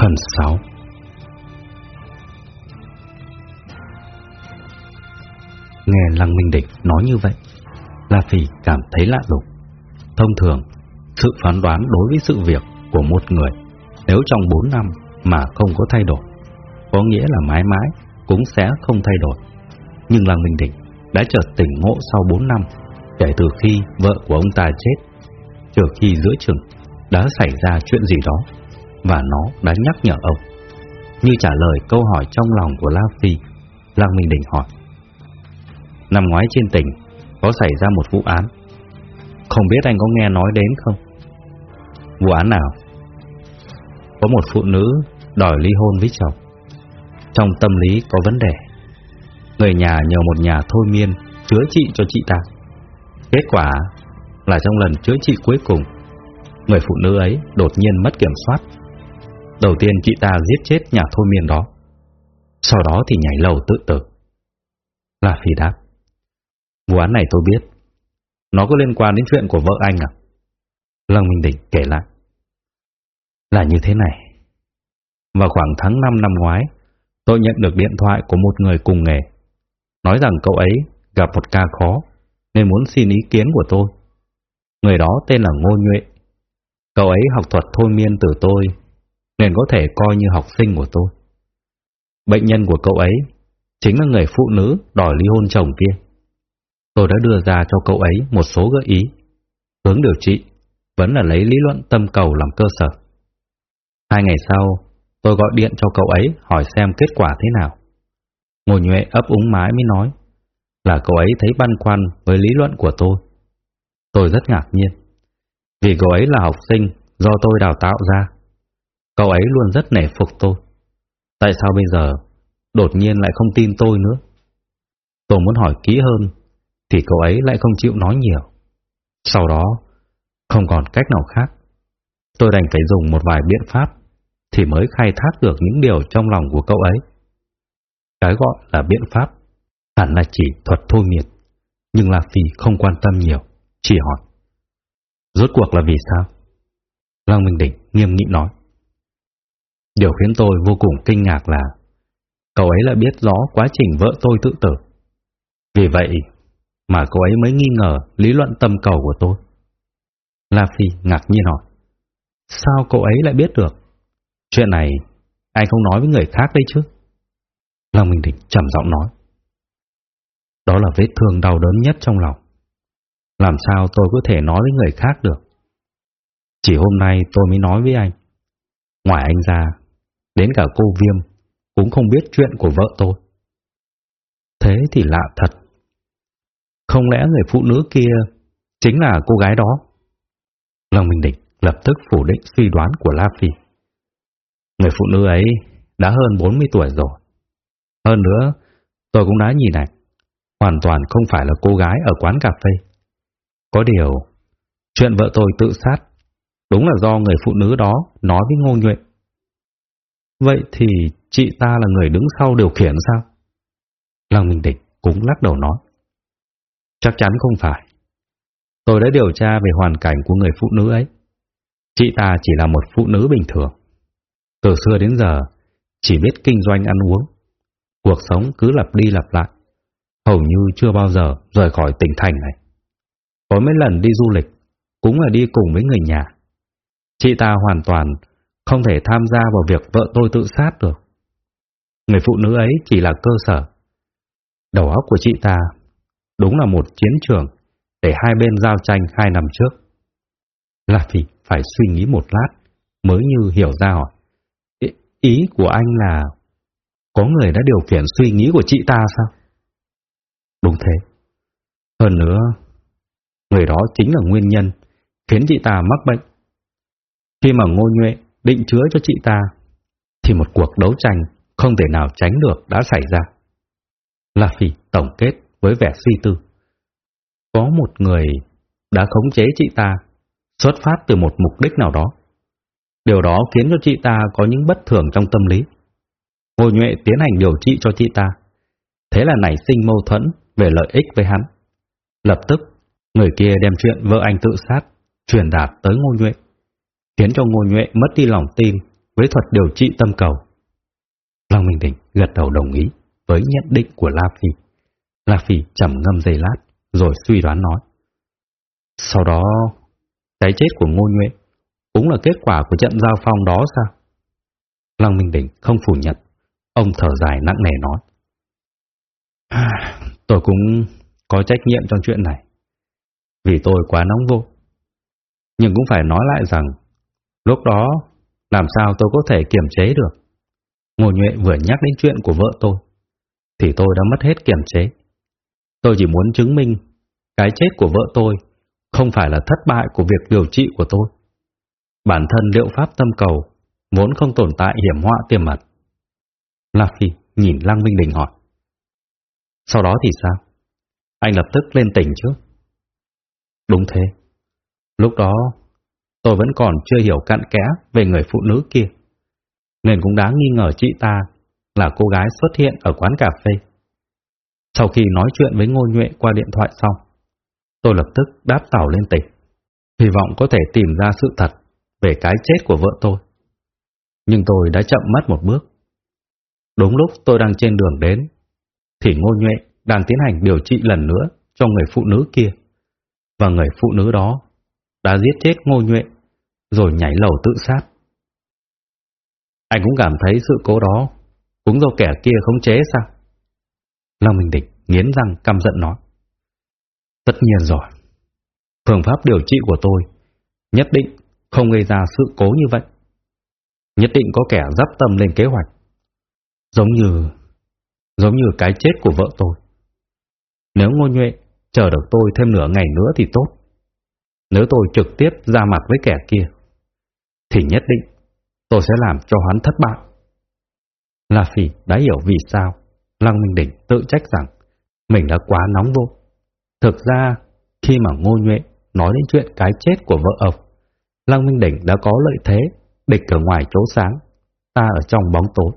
Phần 6 Nghe Lăng Minh Địch nói như vậy, La Phi cảm thấy lạ lùng. Thông thường, sự phán đoán đối với sự việc của một người nếu trong 4 năm mà không có thay đổi, có nghĩa là mãi mãi cũng sẽ không thay đổi. Nhưng Lăng Minh Địch đã chợt tỉnh ngộ sau 4 năm kể từ khi vợ của ông ta chết, trừ khi giữa chừng đã xảy ra chuyện gì đó và nó đã nhắc nhở ông. Như trả lời câu hỏi trong lòng của La Phi, Lăng Minh Đình hỏi. Năm ngoái trên tỉnh có xảy ra một vụ án. Không biết anh có nghe nói đến không? Vụ án nào? Có một phụ nữ đòi ly hôn với chồng. Trong tâm lý có vấn đề. Người nhà nhờ một nhà thôi miên chữa trị cho chị ta. Kết quả là trong lần chữa trị cuối cùng, người phụ nữ ấy đột nhiên mất kiểm soát. Đầu tiên chị ta giết chết nhà thôi miên đó. Sau đó thì nhảy lầu tự tử. Là Phi đáp. Vụ án này tôi biết. Nó có liên quan đến chuyện của vợ anh à? Lăng Minh Đỉnh kể lại. Là như thế này. Vào khoảng tháng 5 năm ngoái, tôi nhận được điện thoại của một người cùng nghề. Nói rằng cậu ấy gặp một ca khó, nên muốn xin ý kiến của tôi. Người đó tên là Ngô Nhuệ. Cậu ấy học thuật thôi miên từ tôi, nên có thể coi như học sinh của tôi. Bệnh nhân của cậu ấy chính là người phụ nữ đòi ly hôn chồng kia. Tôi đã đưa ra cho cậu ấy một số gợi ý. Hướng điều trị vẫn là lấy lý luận tâm cầu làm cơ sở. Hai ngày sau, tôi gọi điện cho cậu ấy hỏi xem kết quả thế nào. Ngô Nhuệ ấp úng mái mới nói là cậu ấy thấy băn khoăn với lý luận của tôi. Tôi rất ngạc nhiên, vì cậu ấy là học sinh do tôi đào tạo ra. Cậu ấy luôn rất nể phục tôi. Tại sao bây giờ đột nhiên lại không tin tôi nữa? Tôi muốn hỏi kỹ hơn thì cậu ấy lại không chịu nói nhiều. Sau đó, không còn cách nào khác. Tôi đành phải dùng một vài biện pháp thì mới khai thác được những điều trong lòng của cậu ấy. Cái gọi là biện pháp hẳn là chỉ thuật thôi miệt, nhưng La Phi không quan tâm nhiều, chỉ hỏi. Rốt cuộc là vì sao? Lăng Minh Đỉnh nghiêm nghị nói. Điều khiến tôi vô cùng kinh ngạc là cậu ấy lại biết rõ quá trình vợ tôi tự tử. Vì vậy, mà cô ấy mới nghi ngờ lý luận tâm cầu của tôi. La Phi ngạc nhiên hỏi, sao cậu ấy lại biết được? Chuyện này anh không nói với người khác đấy chứ? Lòng Minh Đình trầm giọng nói, đó là vết thương đau đớn nhất trong lòng. Làm sao tôi có thể nói với người khác được? Chỉ hôm nay tôi mới nói với anh. Ngoài anh ra, đến cả cô Viêm cũng không biết chuyện của vợ tôi. Thế thì lạ thật. Không lẽ người phụ nữ kia chính là cô gái đó? Long Minh Định lập tức phủ định suy đoán của La Phi. Người phụ nữ ấy đã hơn 40 tuổi rồi. Hơn nữa, tôi cũng đã nhìn này, hoàn toàn không phải là cô gái ở quán cà phê. Có điều, chuyện vợ tôi tự sát, đúng là do người phụ nữ đó nói với Ngô Nhuệ. Vậy thì chị ta là người đứng sau điều khiển sao? Lăng Minh Địch cũng lắc đầu nói. Chắc chắn không phải. Tôi đã điều tra về hoàn cảnh của người phụ nữ ấy. Chị ta chỉ là một phụ nữ bình thường. Từ xưa đến giờ, chỉ biết kinh doanh ăn uống. Cuộc sống cứ lặp đi lặp lại. Hầu như chưa bao giờ rời khỏi tỉnh thành này. Có mấy lần đi du lịch, cũng là đi cùng với người nhà. Chị ta hoàn toàn không thể tham gia vào việc vợ tôi tự sát được. Người phụ nữ ấy chỉ là cơ sở. Đầu óc của chị ta Đúng là một chiến trường để hai bên giao tranh hai năm trước. Là vì phải suy nghĩ một lát mới như hiểu ra hỏi. Ý của anh là có người đã điều khiển suy nghĩ của chị ta sao? Đúng thế. Hơn nữa, người đó chính là nguyên nhân khiến chị ta mắc bệnh. Khi mà Ngô Nhuệ định chữa cho chị ta, thì một cuộc đấu tranh không thể nào tránh được đã xảy ra. La Phi tổng kết với vẻ suy tư. Có một người đã khống chế chị ta, xuất phát từ một mục đích nào đó. Điều đó khiến cho chị ta có những bất thường trong tâm lý. Ngô Nhuệ tiến hành điều trị cho chị ta. Thế là nảy sinh mâu thuẫn về lợi ích với hắn. Lập tức, người kia đem chuyện vợ anh tự sát, truyền đạt tới Ngô Nhuệ, khiến cho Ngô Nhuệ mất đi lòng tin với thuật điều trị tâm cầu. Long Minh Đình gật đầu đồng ý với nhận định của La Phi. La Phi trầm ngâm giây lát, rồi suy đoán nói. Sau đó, cái chết của Ngô Nhuệ cũng là kết quả của trận giao phong đó sao? Lăng Minh Đình không phủ nhận, ông thở dài nặng nề nói. À, tôi cũng có trách nhiệm trong chuyện này, vì tôi quá nóng vô. Nhưng cũng phải nói lại rằng, lúc đó làm sao tôi có thể kiểm chế được. Ngô Nhuệ vừa nhắc đến chuyện của vợ tôi, thì tôi đã mất hết kiểm chế. Tôi chỉ muốn chứng minh cái chết của vợ tôi không phải là thất bại của việc điều trị của tôi. Bản thân liệu pháp tâm cầu vốn không tồn tại hiểm họa tiềm ẩn. La Phi nhìn Lăng Minh Đình hỏi. Sau đó thì sao? Anh lập tức lên tỉnh chứ? Đúng thế. Lúc đó, tôi vẫn còn chưa hiểu cặn kẽ về người phụ nữ kia. Nên cũng đáng nghi ngờ chị ta là cô gái xuất hiện ở quán cà phê. Sau khi nói chuyện với Ngô Nhuệ qua điện thoại xong, tôi lập tức đáp tàu lên tỉnh, hy vọng có thể tìm ra sự thật về cái chết của vợ tôi. Nhưng tôi đã chậm mất một bước. Đúng lúc tôi đang trên đường đến, thì Ngô Nhuệ đang tiến hành điều trị lần nữa cho người phụ nữ kia. Và người phụ nữ đó đã giết chết Ngô Nhuệ, rồi nhảy lầu tự sát. Anh cũng cảm thấy sự cố đó cũng do kẻ kia khống chế sao? Long Minh Địch nghiến răng căm giận nói. Tất nhiên rồi. Phương pháp điều trị của tôi nhất định không gây ra sự cố như vậy. Nhất định có kẻ dắp tâm lên kế hoạch. Giống như... giống như cái chết của vợ tôi. Nếu ngô nhuệ chờ được tôi thêm nửa ngày nữa thì tốt. Nếu tôi trực tiếp ra mặt với kẻ kia, thì nhất định tôi sẽ làm cho hắn thất bại. La Phi đã hiểu vì sao Lăng Minh Đỉnh tự trách rằng mình đã quá nóng vô. Thực ra, khi mà Ngô Nhuệ nói đến chuyện cái chết của vợ ông, Lăng Minh Đỉnh đã có lợi thế, địch ở ngoài chỗ sáng, ta ở trong bóng tối.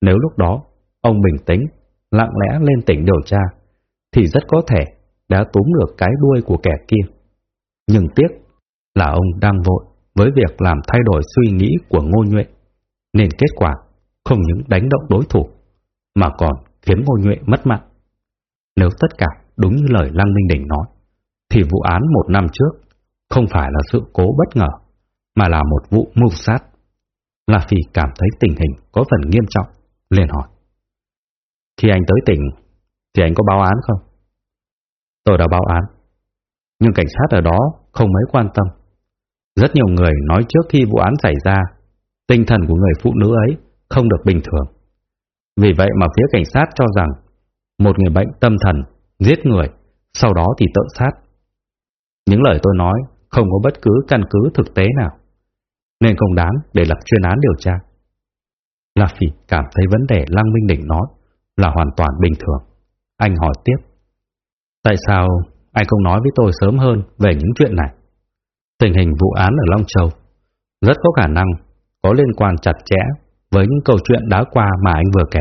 Nếu lúc đó, ông bình tĩnh, lặng lẽ lên tỉnh điều tra, thì rất có thể đã túm được cái đuôi của kẻ kia. Nhưng tiếc là ông đang vội với việc làm thay đổi suy nghĩ của Ngô Nhuệ, nên kết quả không những đánh động đối thủ, mà còn khiến Ngô Nhuệ mất mạng. Nếu tất cả đúng như lời Lăng Minh Đỉnh nói, thì vụ án một năm trước không phải là sự cố bất ngờ, mà là một vụ mưu sát. La Phi cảm thấy tình hình có phần nghiêm trọng, liền hỏi. Khi anh tới tỉnh, thì anh có báo án không? Tôi đã báo án, nhưng cảnh sát ở đó không mấy quan tâm. Rất nhiều người nói trước khi vụ án xảy ra, tinh thần của người phụ nữ ấy không được bình thường. Vì vậy mà phía cảnh sát cho rằng một người bệnh tâm thần giết người, sau đó thì tự sát. Những lời tôi nói không có bất cứ căn cứ thực tế nào, nên không đáng để lập chuyên án điều tra. La Phi cảm thấy vấn đề Lăng Minh Đỉnh nói là hoàn toàn bình thường. Anh hỏi tiếp. Tại sao anh không nói với tôi sớm hơn về những chuyện này? Tình hình vụ án ở Long Châu rất có khả năng có liên quan chặt chẽ với những câu chuyện đã qua mà anh vừa kể.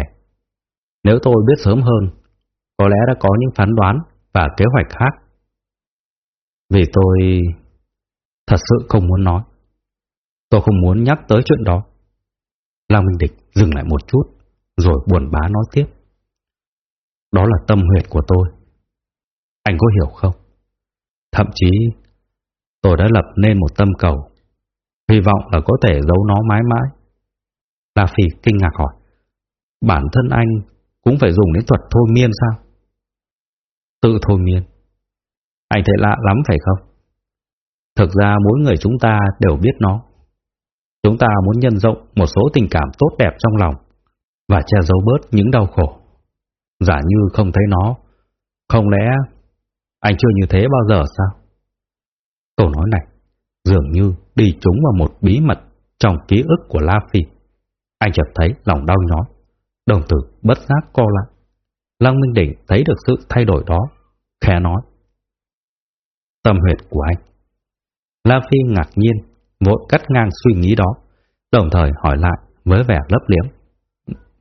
Nếu tôi biết sớm hơn, có lẽ đã có những phán đoán và kế hoạch khác. Vì tôi thật sự không muốn nói. Tôi không muốn nhắc tới chuyện đó. Lăng Minh Địch dừng lại một chút, rồi buồn bá nói tiếp. Đó là tâm huyệt của tôi. Anh có hiểu không? Thậm chí, tôi đã lập nên một tâm cầu, hy vọng là có thể giấu nó mãi mãi. La Phi kinh ngạc hỏi. Bản thân anh cũng phải dùng đến thuật thôi miên sao? Tự thôi miên. Anh thấy lạ lắm phải không? Thực ra mỗi người chúng ta đều biết nó. Chúng ta muốn nhân rộng một số tình cảm tốt đẹp trong lòng và che giấu bớt những đau khổ. Giả như không thấy nó, không lẽ anh chưa như thế bao giờ sao? Câu nói này dường như đi trúng vào một bí mật trong ký ức của La Phi. Anh chợt thấy lòng đau nhói, đồng tử bất giác co lại. Lăng Minh Đỉnh thấy được sự thay đổi đó, khẽ nói. Tâm huyệt của anh. La Phi ngạc nhiên, vội cắt ngang suy nghĩ đó, đồng thời hỏi lại với vẻ lấp liếm.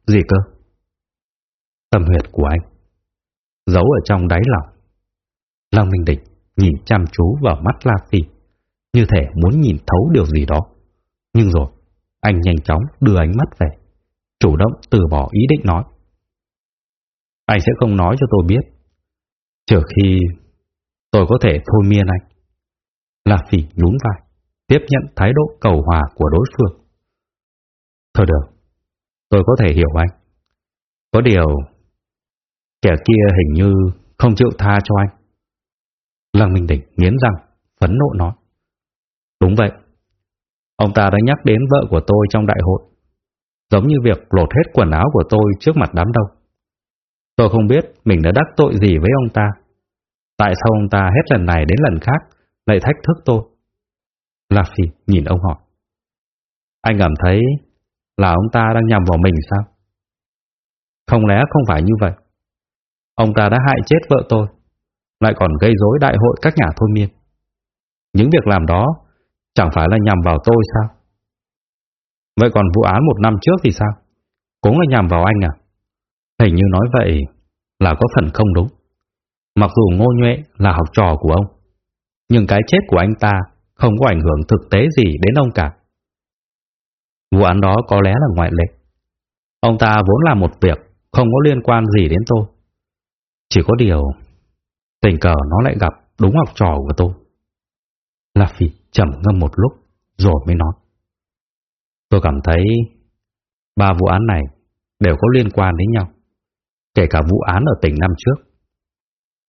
Gì cơ? Tâm huyệt của anh. Giấu ở trong đáy lòng. Lăng Minh Địch nhìn chăm chú vào mắt La Phi, như thể muốn nhìn thấu điều gì đó. Nhưng rồi, anh nhanh chóng đưa ánh mắt về, chủ động từ bỏ ý định nói. Anh sẽ không nói cho tôi biết, trừ khi tôi có thể thôi miên anh. La Phỉ nhún vai, tiếp nhận thái độ cầu hòa của đối phương. Thôi được, tôi có thể hiểu anh. Có điều, kẻ kia hình như không chịu tha cho anh. Lăng Minh Đỉnh nghiến răng, phấn nộ nói. Đúng vậy, ông ta đã nhắc đến vợ của tôi trong đại hội, giống như việc lột hết quần áo của tôi trước mặt đám đông. Tôi không biết mình đã đắc tội gì với ông ta. Tại sao ông ta hết lần này đến lần khác lại thách thức tôi? La Phi nhìn ông hỏi. Anh cảm thấy là ông ta đang nhầm vào mình sao? Không lẽ không phải như vậy? Ông ta đã hại chết vợ tôi, lại còn gây rối đại hội các nhà thôi miên. Những việc làm đó chẳng phải là nhằm vào tôi sao? Vậy còn vụ án một năm trước thì sao? Cũng là nhằm vào anh à? Hình như nói vậy là có phần không đúng. Mặc dù Ngô Nhuệ là học trò của ông, nhưng cái chết của anh ta không có ảnh hưởng thực tế gì đến ông cả. Vụ án đó có lẽ là ngoại lệ. Ông ta vốn làm một việc không có liên quan gì đến tôi. Chỉ có điều, tình cờ nó lại gặp đúng học trò của tôi. Luffy trầm ngâm một lúc, rồi mới nói. Tôi cảm thấy ba vụ án này đều có liên quan đến nhau, kể cả vụ án ở tỉnh năm trước.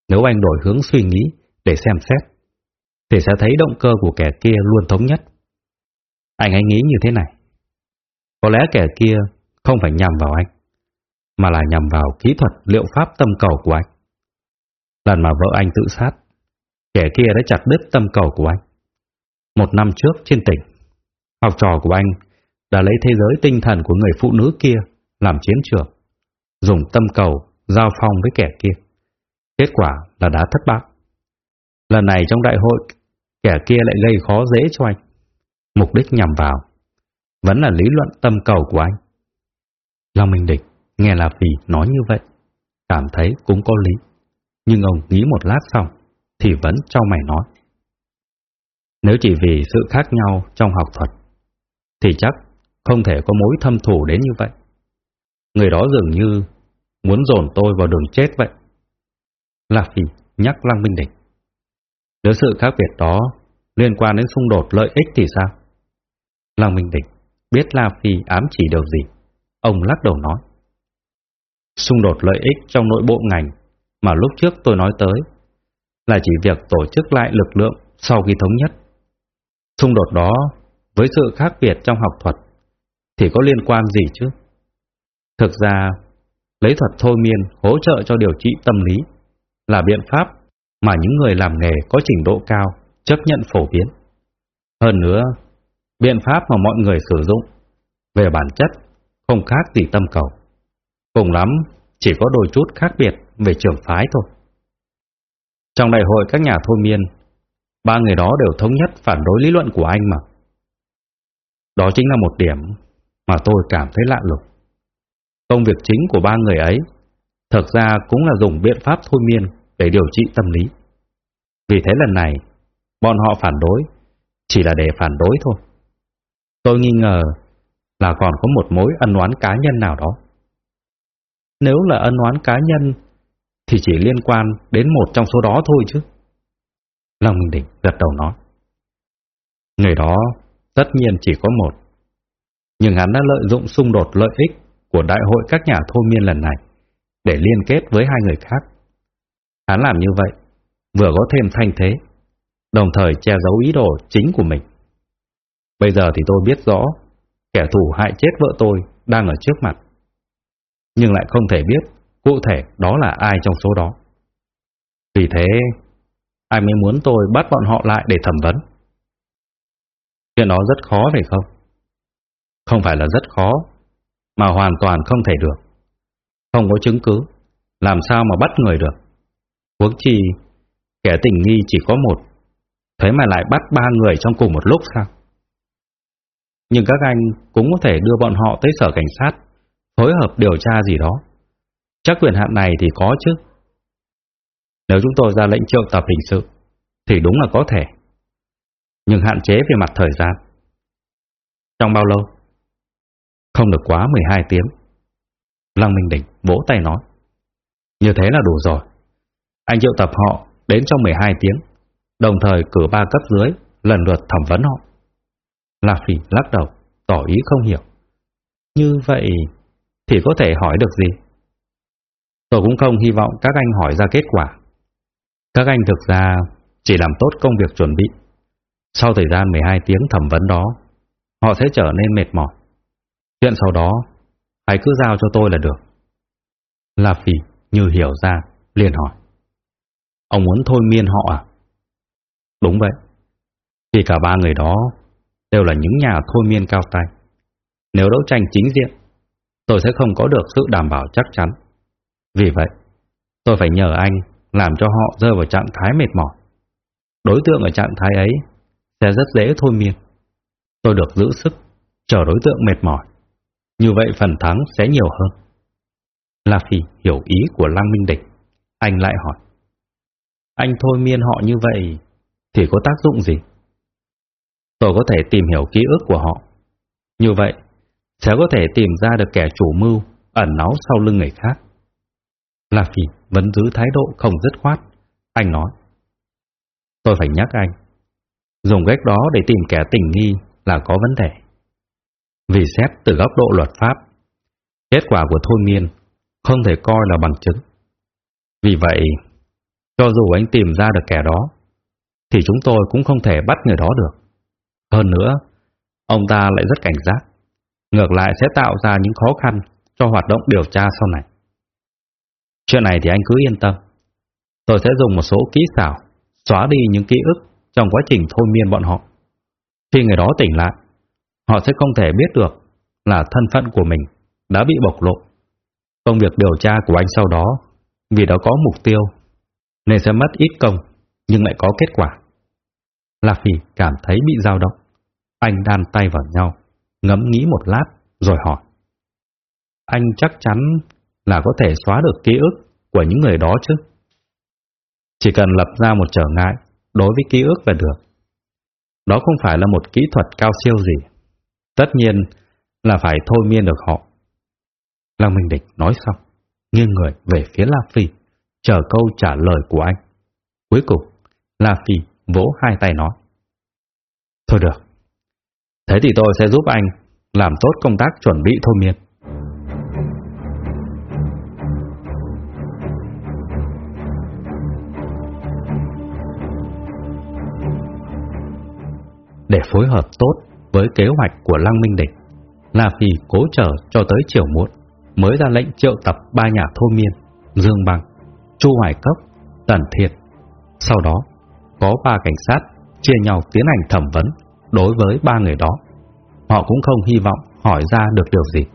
Nếu anh đổi hướng suy nghĩ để xem xét, thì sẽ thấy động cơ của kẻ kia luôn thống nhất. Anh hãy nghĩ như thế này. Có lẽ kẻ kia không phải nhằm vào anh, mà là nhằm vào kỹ thuật liệu pháp tâm cầu của anh. Lần mà vợ anh tự sát, kẻ kia đã chặt đứt tâm cầu của anh. Một năm trước trên tỉnh, học trò của anh đã lấy thế giới tinh thần của người phụ nữ kia làm chiến trường, dùng tâm cầu giao phong với kẻ kia. Kết quả là đã thất bại. Lần này trong đại hội, kẻ kia lại gây khó dễ cho anh. Mục đích nhằm vào, vẫn là lý luận tâm cầu của anh. Long Minh Địch nghe là vì nói như vậy, cảm thấy cũng có lý. Nhưng ông nghĩ một lát xong, thì vẫn cho mày nói. Nếu chỉ vì sự khác nhau trong học thuật, thì chắc không thể có mối thâm thù đến như vậy. Người đó dường như muốn dồn tôi vào đường chết vậy. La Phi nhắc Lăng Minh Địch. Nếu sự khác biệt đó liên quan đến xung đột lợi ích thì sao? Lăng Minh Địch biết La Phi ám chỉ điều gì. Ông lắc đầu nói. Xung đột lợi ích trong nội bộ ngành mà lúc trước tôi nói tới là chỉ việc tổ chức lại lực lượng sau khi thống nhất. Xung đột đó với sự khác biệt trong học thuật thì có liên quan gì chứ? Thực ra, lấy thuật thôi miên hỗ trợ cho điều trị tâm lý là biện pháp mà những người làm nghề có trình độ cao chấp nhận phổ biến. Hơn nữa, biện pháp mà mọi người sử dụng về bản chất không khác gì tâm cầu. Cùng lắm, chỉ có đôi chút khác biệt về trường phái thôi. Trong đại hội các nhà thôi miên, ba người đó đều thống nhất phản đối lý luận của anh mà. Đó chính là một điểm mà tôi cảm thấy lạ lùng. Công việc chính của ba người ấy thực ra cũng là dùng biện pháp thôi miên để điều trị tâm lý. Vì thế lần này, bọn họ phản đối chỉ là để phản đối thôi. Tôi nghi ngờ là còn có một mối ân oán cá nhân nào đó. Nếu là ân oán cá nhân thì chỉ liên quan đến một trong số đó thôi chứ. Long Minh Đỉnh gật đầu nói. Người đó tất nhiên chỉ có một. Nhưng hắn đã lợi dụng xung đột lợi ích của đại hội các nhà thôi miên lần này để liên kết với hai người khác. Hắn làm như vậy, vừa có thêm thanh thế, đồng thời che giấu ý đồ chính của mình. Bây giờ thì tôi biết rõ, kẻ thù hại chết vợ tôi đang ở trước mặt. Nhưng lại không thể biết cụ thể đó là ai trong số đó. Vì thế, ai mới muốn tôi bắt bọn họ lại để thẩm vấn. Chuyện đó rất khó phải không? Không phải là rất khó, mà hoàn toàn không thể được. Không có chứng cứ, làm sao mà bắt người được? Huống chi, kẻ tình nghi chỉ có một, thế mà lại bắt ba người trong cùng một lúc sao? Nhưng các anh cũng có thể đưa bọn họ tới sở cảnh sát, phối hợp điều tra gì đó. Chắc quyền hạn này thì có chứ. Nếu chúng tôi ra lệnh triệu tập hình sự, thì đúng là có thể. Nhưng hạn chế về mặt thời gian. Trong bao lâu Không được quá 12 tiếng. Lăng Minh Đỉnh vỗ tay nói. Như thế là đủ rồi. Anh triệu tập họ đến trong 12 tiếng, đồng thời cử ba cấp dưới lần lượt thẩm vấn họ. La Phỉ lắc đầu, tỏ ý không hiểu. Như vậy thì có thể hỏi được gì? Tôi cũng không hy vọng các anh hỏi ra kết quả. Các anh thực ra chỉ làm tốt công việc chuẩn bị. Sau thời gian 12 tiếng thẩm vấn đó, họ sẽ trở nên mệt mỏi. Chuyện sau đó, hãy cứ giao cho tôi là được. La Phỉ như hiểu ra, liền hỏi. Ông muốn thôi miên họ à? Đúng vậy. Thì cả ba người đó đều là những nhà thôi miên cao tay. Nếu đấu tranh chính diện, tôi sẽ không có được sự đảm bảo chắc chắn. Vì vậy, tôi phải nhờ anh làm cho họ rơi vào trạng thái mệt mỏi. Đối tượng ở trạng thái ấy sẽ rất dễ thôi miên. Tôi được giữ sức, chờ đối tượng mệt mỏi. Như vậy phần thắng sẽ nhiều hơn. La Phi hiểu ý của Lăng Minh Địch. Anh lại hỏi. Anh thôi miên họ như vậy thì có tác dụng gì? Tôi có thể tìm hiểu ký ức của họ. Như vậy, sẽ có thể tìm ra được kẻ chủ mưu ẩn náu sau lưng người khác. La Phi vẫn giữ thái độ không dứt khoát. Anh nói. Tôi phải nhắc anh. Dùng cách đó để tìm kẻ tình nghi là có vấn đề. Vì xét từ góc độ luật pháp, kết quả của thôi miên không thể coi là bằng chứng. Vì vậy, cho dù anh tìm ra được kẻ đó, thì chúng tôi cũng không thể bắt người đó được. Hơn nữa, ông ta lại rất cảnh giác, ngược lại sẽ tạo ra những khó khăn cho hoạt động điều tra sau này. Chuyện này thì anh cứ yên tâm. Tôi sẽ dùng một số kỹ xảo xóa đi những ký ức trong quá trình thôi miên bọn họ. Khi người đó tỉnh lại, họ sẽ không thể biết được là thân phận của mình đã bị bộc lộ. Công việc điều tra của anh sau đó, vì đã có mục tiêu, nên sẽ mất ít công, nhưng lại có kết quả. Lạc Phi cảm thấy bị dao động. Anh đan tay vào nhau, ngẫm nghĩ một lát, rồi hỏi. Anh chắc chắn là có thể xóa được ký ức của những người đó chứ? Chỉ cần lập ra một trở ngại đối với ký ức là được. Đó không phải là một kỹ thuật cao siêu gì. Tất nhiên là phải thôi miên được họ. Lăng Minh Địch nói xong, nghiêng người về phía La Phi, chờ câu trả lời của anh. Cuối cùng, La Phi vỗ hai tay nói. Thôi được, thế thì tôi sẽ giúp anh làm tốt công tác chuẩn bị thôi miên. Để phối hợp tốt với kế hoạch của Lăng Minh Địch, La Phi cố chờ cho tới chiều muộn mới ra lệnh triệu tập ba nhà thôi miên, Dương Bằng, Chu Hoài Cốc, Tần Thiệt. Sau đó, có ba cảnh sát chia nhau tiến hành thẩm vấn đối với ba người đó. Họ cũng không hy vọng hỏi ra được điều gì.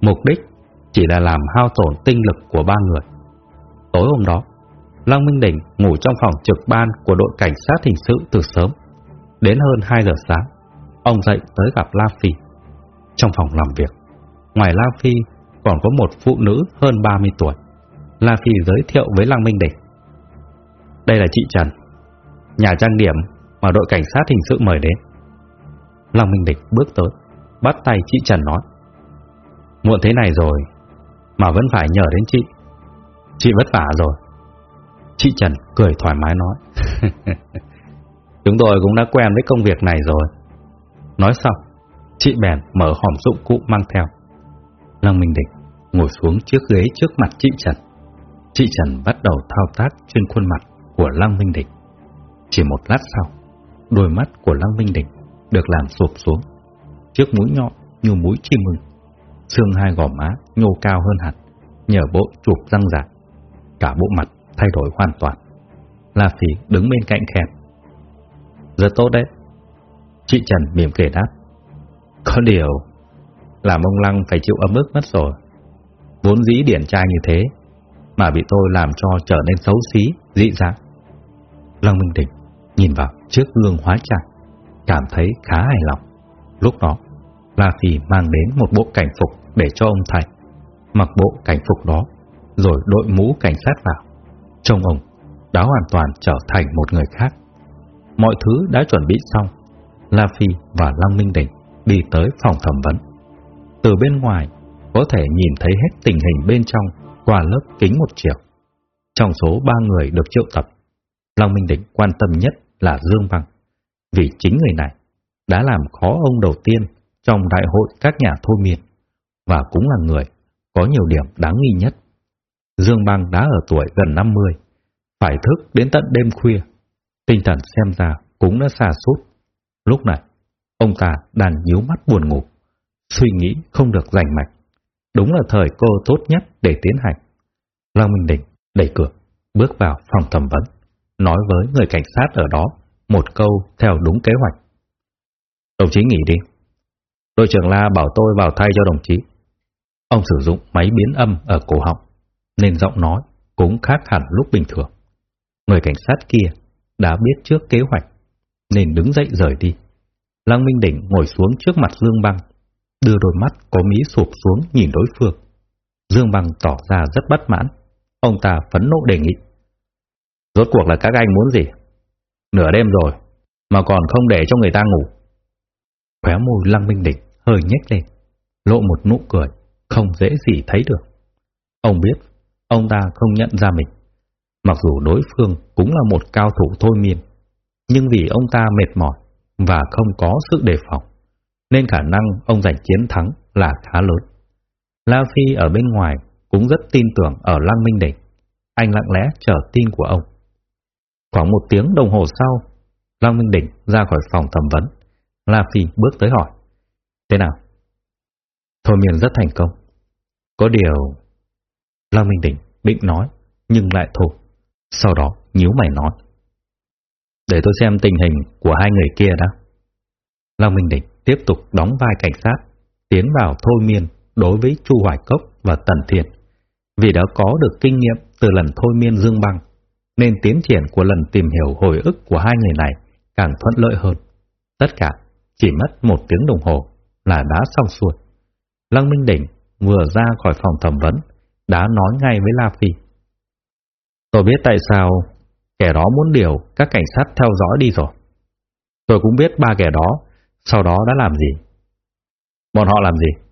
Mục đích chỉ là làm hao tổn tinh lực của ba người. Tối hôm đó, Lăng Minh Đỉnh ngủ trong phòng trực ban của đội cảnh sát hình sự từ sớm. Đến hơn 2 giờ sáng, ông dậy tới gặp La Phi. Trong phòng làm việc, ngoài La Phi còn có một phụ nữ hơn 30 tuổi. La Phi giới thiệu với Lăng Minh Địch. Đây là chị Trần, nhà trang điểm mà đội cảnh sát hình sự mời đến. Lăng Minh Địch bước tới, bắt tay chị Trần nói. Muộn thế này rồi, mà vẫn phải nhờ đến chị. Chị vất vả rồi. Chị Trần cười thoải mái nói. Chúng tôi cũng đã quen với công việc này rồi. Nói xong, chị bèn mở hòm dụng cụ mang theo. Lăng Minh Địch ngồi xuống chiếc ghế trước mặt chị Trần. Chị Trần bắt đầu thao tác trên khuôn mặt của Lăng Minh Địch. Chỉ một lát sau, đôi mắt của Lăng Minh Địch được làm sụp xuống. Chiếc mũi nhọn như mũi chim mừng. Xương hai gò má nhô cao hơn hẳn, nhờ bộ chụp răng giả. Cả bộ mặt thay đổi hoàn toàn. La Phỉ đứng bên cạnh khen. Rất tốt đấy. Chị Trần mỉm cười đáp. Có điều, làm ông Lăng phải chịu ấm ức mất rồi. Vốn dĩ điển trai như thế, mà bị tôi làm cho trở nên xấu xí, dị dạng. Lăng Minh đình nhìn vào trước gương hóa trang, cảm thấy khá hài lòng. Lúc đó, La Phi mang đến một bộ cảnh phục để cho ông thầy. Mặc bộ cảnh phục đó, rồi đội mũ cảnh sát vào. Trông ông đã hoàn toàn trở thành một người khác. Mọi thứ đã chuẩn bị xong, La Phi và Lăng Minh Đỉnh đi tới phòng thẩm vấn. Từ bên ngoài, có thể nhìn thấy hết tình hình bên trong qua lớp kính một chiều. Trong số ba người được triệu tập, Long Minh Đỉnh quan tâm nhất là Dương Băng, vì chính người này đã làm khó ông đầu tiên trong đại hội các nhà thôi miên, và cũng là người có nhiều điểm đáng nghi nhất. Dương Băng đã ở tuổi gần 50, phải thức đến tận đêm khuya, tinh thần xem ra cũng đã xa sút Lúc này, ông ta đang nhíu mắt buồn ngủ, suy nghĩ không được rành mạch. Đúng là thời cơ tốt nhất để tiến hành. Long Minh Định đẩy cửa, bước vào phòng thẩm vấn, nói với người cảnh sát ở đó một câu theo đúng kế hoạch. Đồng chí nghỉ đi. Đội trưởng La bảo tôi vào thay cho đồng chí. Ông sử dụng máy biến âm ở cổ họng, nên giọng nói cũng khác hẳn lúc bình thường. Người cảnh sát kia đã biết trước kế hoạch, nên đứng dậy rời đi. Lăng Minh Đỉnh ngồi xuống trước mặt Dương Băng, đưa đôi mắt có mí sụp xuống nhìn đối phương. Dương Băng tỏ ra rất bất mãn. Ông ta phấn nộ đề nghị. Rốt cuộc là các anh muốn gì? Nửa đêm rồi, mà còn không để cho người ta ngủ. Khóe môi Lăng Minh Đỉnh hơi nhếch lên, lộ một nụ cười, không dễ gì thấy được. Ông biết, ông ta không nhận ra mình. Mặc dù đối phương cũng là một cao thủ thôi miên, nhưng vì ông ta mệt mỏi và không có sự đề phòng, nên khả năng ông giành chiến thắng là khá lớn. La Phi ở bên ngoài cũng rất tin tưởng ở Lăng Minh Đỉnh. Anh lặng lẽ chờ tin của ông. Khoảng một tiếng đồng hồ sau, Lăng Minh Đỉnh ra khỏi phòng thẩm vấn. La Phi bước tới hỏi. Thế nào? Thôi miền rất thành công. Có điều... Lăng Minh Đỉnh định nói, nhưng lại thổ. Sau đó nhíu mày nói. Để tôi xem tình hình của hai người kia đã. Lăng Minh Đỉnh tiếp tục đóng vai cảnh sát, tiến vào thôi miên đối với Chu Hoài Cốc và Tần Thiện. Vì đã có được kinh nghiệm từ lần thôi miên Dương Băng, nên tiến triển của lần tìm hiểu hồi ức của hai người này càng thuận lợi hơn. Tất cả chỉ mất một tiếng đồng hồ là đã xong xuôi. Lăng Minh Đỉnh vừa ra khỏi phòng thẩm vấn, đã nói ngay với La Phi. Tôi biết tại sao kẻ đó muốn điều các cảnh sát theo dõi đi rồi. Tôi cũng biết ba kẻ đó sau đó đã làm gì. Bọn họ làm gì?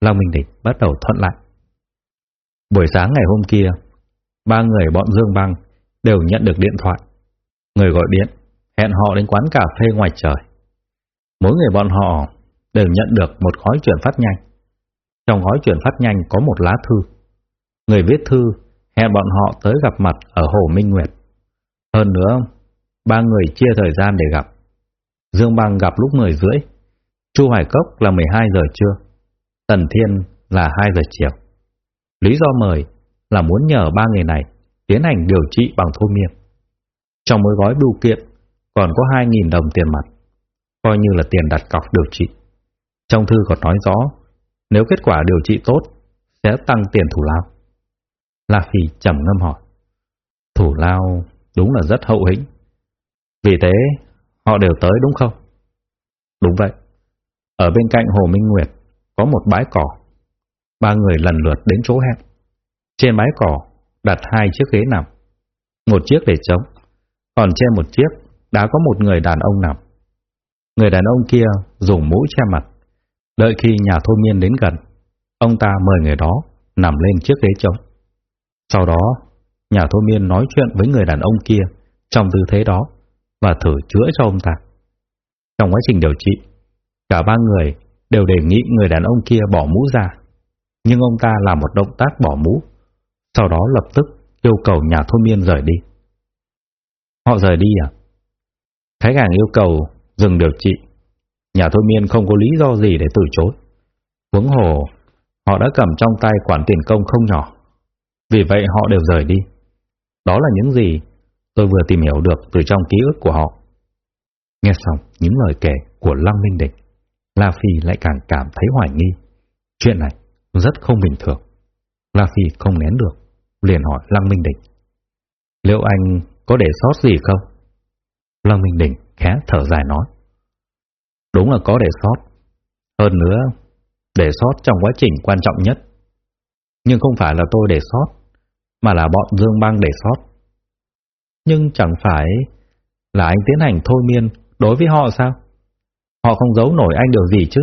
Lăng Minh Địch bắt đầu thuận lại. Buổi sáng ngày hôm kia, ba người bọn Dương Băng đều nhận được điện thoại. Người gọi điện hẹn họ đến quán cà phê ngoài trời. Mỗi người bọn họ đều nhận được một gói chuyển phát nhanh. Trong gói chuyển phát nhanh có một lá thư. Người viết thư hẹn bọn họ tới gặp mặt ở Hồ Minh Nguyệt. Hơn nữa, ba người chia thời gian để gặp. Dương Bang gặp lúc 10 rưỡi, Chu Hoài Cốc là 12 giờ trưa, Tần Thiên là 2 giờ chiều. Lý do mời là muốn nhờ ba người này tiến hành điều trị bằng thôi miên. Trong mỗi gói bưu kiện còn có 2.000 đồng tiền mặt, coi như là tiền đặt cọc điều trị. Trong thư còn nói rõ, nếu kết quả điều trị tốt, sẽ tăng tiền thủ lao. La Phi trầm ngâm hỏi, thủ lao đúng là rất hậu hĩnh. Vì thế, họ đều tới đúng không? Đúng vậy. Ở bên cạnh Hồ Minh Nguyệt có một bãi cỏ. Ba người lần lượt đến chỗ hẹn. Trên bãi cỏ đặt hai chiếc ghế nằm. Một chiếc để trống, còn trên một chiếc đã có một người đàn ông nằm. Người đàn ông kia dùng mũ che mặt. Đợi khi nhà thôi miên đến gần, ông ta mời người đó nằm lên chiếc ghế trống. Sau đó, nhà thôi miên nói chuyện với người đàn ông kia trong tư thế đó và thử chữa cho ông ta. Trong quá trình điều trị, cả ba người đều đề nghị người đàn ông kia bỏ mũ ra, nhưng ông ta làm một động tác bỏ mũ, sau đó lập tức yêu cầu nhà thôi miên rời đi. Họ rời đi à? thái càng yêu cầu dừng điều trị. Nhà thôi miên không có lý do gì để từ chối. Huống hồ, họ đã cầm trong tay khoản tiền công không nhỏ. Vì vậy họ đều rời đi. Đó là những gì tôi vừa tìm hiểu được từ trong ký ức của họ. Nghe xong những lời kể của Lăng Minh Địch, La Phi lại càng cảm thấy hoài nghi. Chuyện này rất không bình thường. La Phi không nén được, liền hỏi Lăng Minh Địch. Liệu anh có để sót gì không? Lăng Minh Địch khẽ thở dài nói. Đúng là có để sót. Hơn nữa, để sót trong quá trình quan trọng nhất. Nhưng không phải là tôi để sót, mà là bọn Dương Bang để sót. Nhưng chẳng phải là anh tiến hành thôi miên đối với họ sao? Họ không giấu nổi anh điều gì chứ?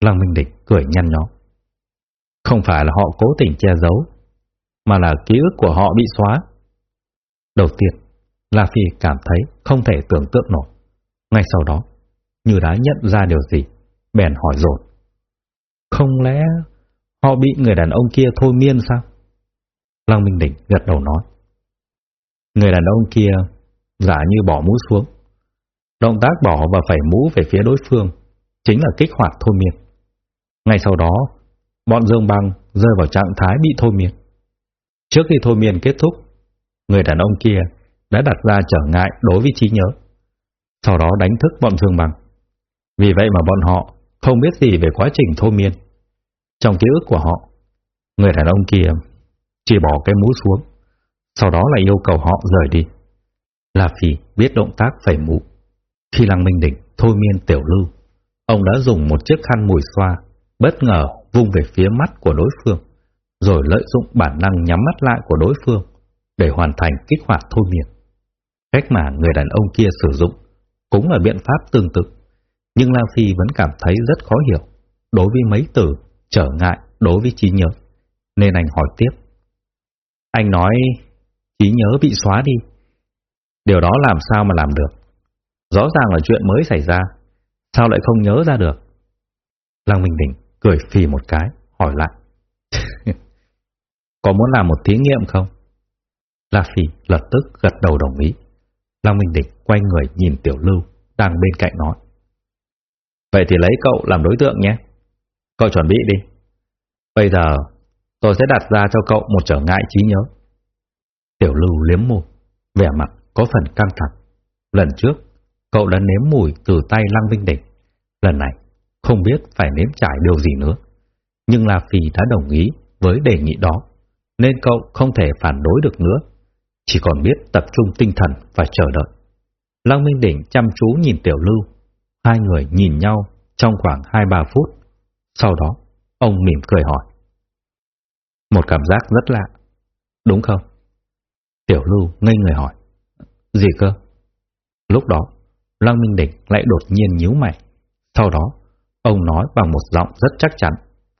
Lăng Minh Địch cười nhăn nhó. Không phải là họ cố tình che giấu, mà là ký ức của họ bị xóa. Đầu tiên, La Phi cảm thấy không thể tưởng tượng nổi. Ngay sau đó, như đã nhận ra điều gì, bèn hỏi dồn. Không lẽ họ bị người đàn ông kia thôi miên sao? Lăng Minh Đỉnh gật đầu nói. Người đàn ông kia giả như bỏ mũ xuống. Động tác bỏ và phẩy mũ về phía đối phương chính là kích hoạt thôi miên. Ngay sau đó, bọn Dương Băng rơi vào trạng thái bị thôi miên. Trước khi thôi miên kết thúc, người đàn ông kia đã đặt ra trở ngại đối với trí nhớ. Sau đó đánh thức bọn Dương Băng. Vì vậy mà bọn họ không biết gì về quá trình thôi miên. Trong ký ức của họ, người đàn ông kia chỉ bỏ cái mũ xuống, sau đó là yêu cầu họ rời đi. La Phi biết động tác phẩy mũ. Khi Lăng Minh Đỉnh thôi miên tiểu lưu, ông đã dùng một chiếc khăn mùi xoa, bất ngờ vung về phía mắt của đối phương, rồi lợi dụng bản năng nhắm mắt lại của đối phương để hoàn thành kích hoạt thôi miên. Cách mà người đàn ông kia sử dụng cũng là biện pháp tương tự, nhưng La Phi vẫn cảm thấy rất khó hiểu đối với mấy từ trở ngại đối với trí nhớ, nên anh hỏi tiếp. Anh nói trí nhớ bị xóa đi, điều đó làm sao mà làm được? Rõ ràng là chuyện mới xảy ra, sao lại không nhớ ra được? Lăng Minh Đình cười phì một cái, hỏi lại. Có muốn làm một thí nghiệm không? La Phi lập tức gật đầu đồng ý. Lăng Minh Địch quay người nhìn Tiểu Lưu đang bên cạnh nói. Vậy thì lấy cậu làm đối tượng nhé. Cậu chuẩn bị đi. Bây giờ tôi sẽ đặt ra cho cậu một trở ngại trí nhớ. Tiểu Lưu liếm môi, vẻ mặt có phần căng thẳng. Lần trước, cậu đã nếm mùi từ tay Lăng Vinh đỉnh. Lần này, không biết phải nếm trải điều gì nữa. Nhưng La Phi đã đồng ý với đề nghị đó, nên cậu không thể phản đối được nữa chỉ còn biết tập trung tinh thần và chờ đợi. Lăng Minh Đỉnh chăm chú nhìn Tiểu Lưu, hai người nhìn nhau trong khoảng 2-3 phút. Sau đó, ông mỉm cười hỏi. Một cảm giác rất lạ, đúng không? Tiểu Lưu ngây người hỏi. Gì cơ? Lúc đó, Lăng Minh Đỉnh lại đột nhiên nhíu mày. Sau đó, ông nói bằng một giọng rất chắc chắn,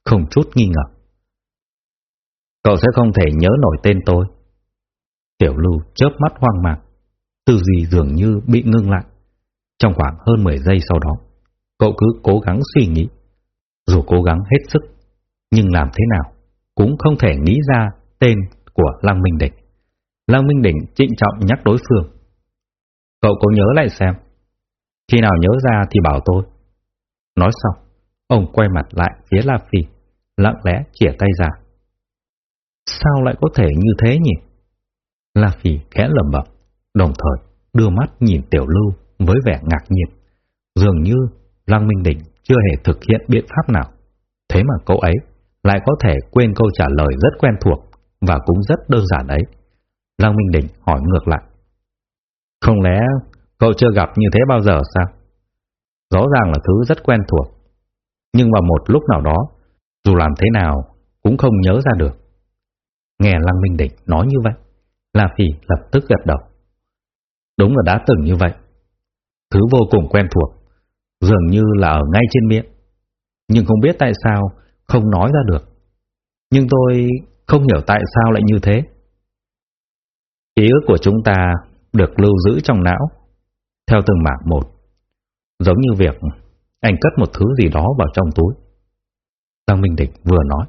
không chút nghi ngờ. Cậu sẽ không thể nhớ nổi tên tôi Tiểu lưu chớp mắt hoang mang, tư duy dường như bị ngưng lại. Trong khoảng hơn 10 giây sau đó, cậu cứ cố gắng suy nghĩ. Dù cố gắng hết sức, nhưng làm thế nào cũng không thể nghĩ ra tên của Lăng Minh Đỉnh. Lăng Minh Đỉnh trịnh trọng nhắc đối phương. Cậu có nhớ lại xem. Khi nào nhớ ra thì bảo tôi. Nói xong, ông quay mặt lại phía La Phi, lặng lẽ chỉa tay ra. Sao lại có thể như thế nhỉ? La Phi khẽ lẩm bẩm, đồng thời đưa mắt nhìn Tiểu Lưu với vẻ ngạc nhiên. Dường như Lăng Minh Đỉnh chưa hề thực hiện biện pháp nào. Thế mà cậu ấy lại có thể quên câu trả lời rất quen thuộc và cũng rất đơn giản ấy. Lăng Minh Đình hỏi ngược lại. Không lẽ cậu chưa gặp như thế bao giờ sao? Rõ ràng là thứ rất quen thuộc. Nhưng vào một lúc nào đó, dù làm thế nào cũng không nhớ ra được. Nghe Lăng Minh Đỉnh nói như vậy, La Phi lập tức gật đầu. Đúng là đã từng như vậy. Thứ vô cùng quen thuộc, dường như là ở ngay trên miệng. Nhưng không biết tại sao không nói ra được. Nhưng tôi không hiểu tại sao lại như thế. Ký ức của chúng ta được lưu giữ trong não, theo từng mảng một. Giống như việc anh cất một thứ gì đó vào trong túi. Tăng Minh Địch vừa nói,